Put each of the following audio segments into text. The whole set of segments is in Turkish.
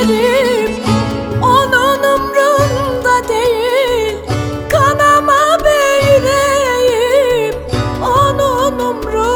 gözlerim Onun umrunda değil Kanama be yüreğim. Onun umrunda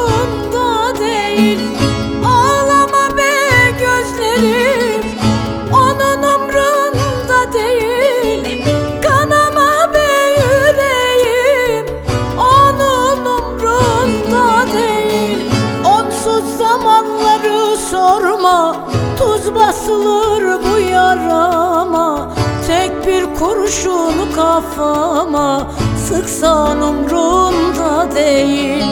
sorma Tuz basılır bu yarama. Tek bir kurşunu kafama Sıksan umrunda değil.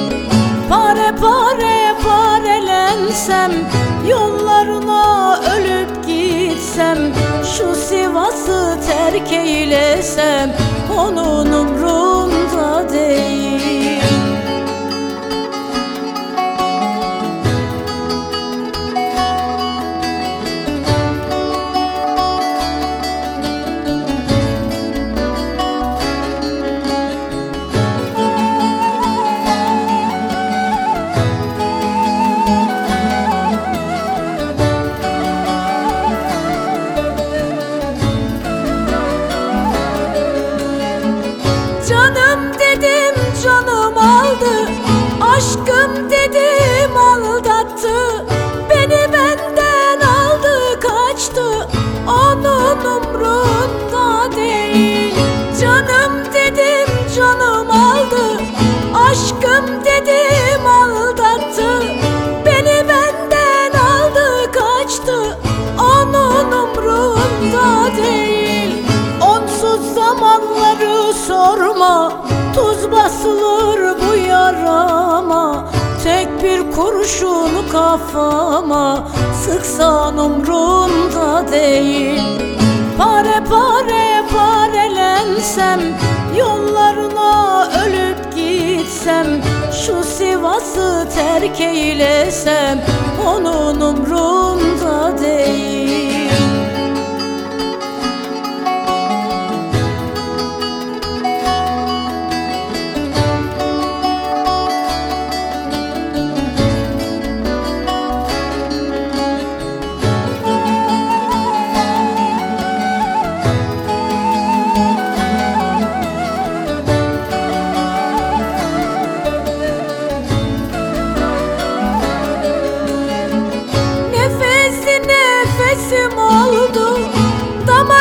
Pare pare parelensem Yollarına ölüp gitsem Şu Sivas'ı terk eylesem Onun umrunda değil sorma Tuz basılır bu yarama. Tek bir kurşunu kafama. Sıksan umrunda değil. Pare pare parelensem Yollarına ölüp gitsem Şu Sivas'ı terk eylesem Onun umrunda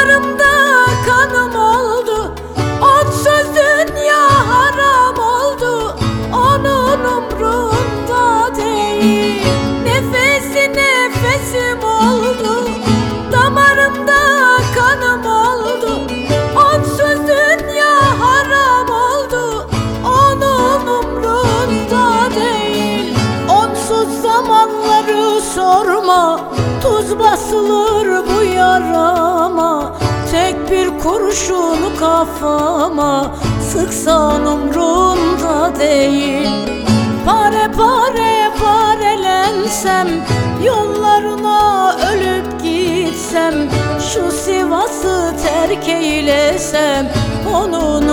Damarımda kanım oldu. Onsuz dünya haram oldu. Onun umrunda değil. Nefesi nefesim oldu. Damarımda kanım oldu. Onsuz dünya haram oldu. Onun umrunda değil. Onsuz zamanları sorma Tuz basılır bu yarama. Tek bir kurşunu kafama. Sıksan umrunda değil. Pare pare parelensem Yollarına ölüp gitsem Şu Sivas'ı terk eylesem Onun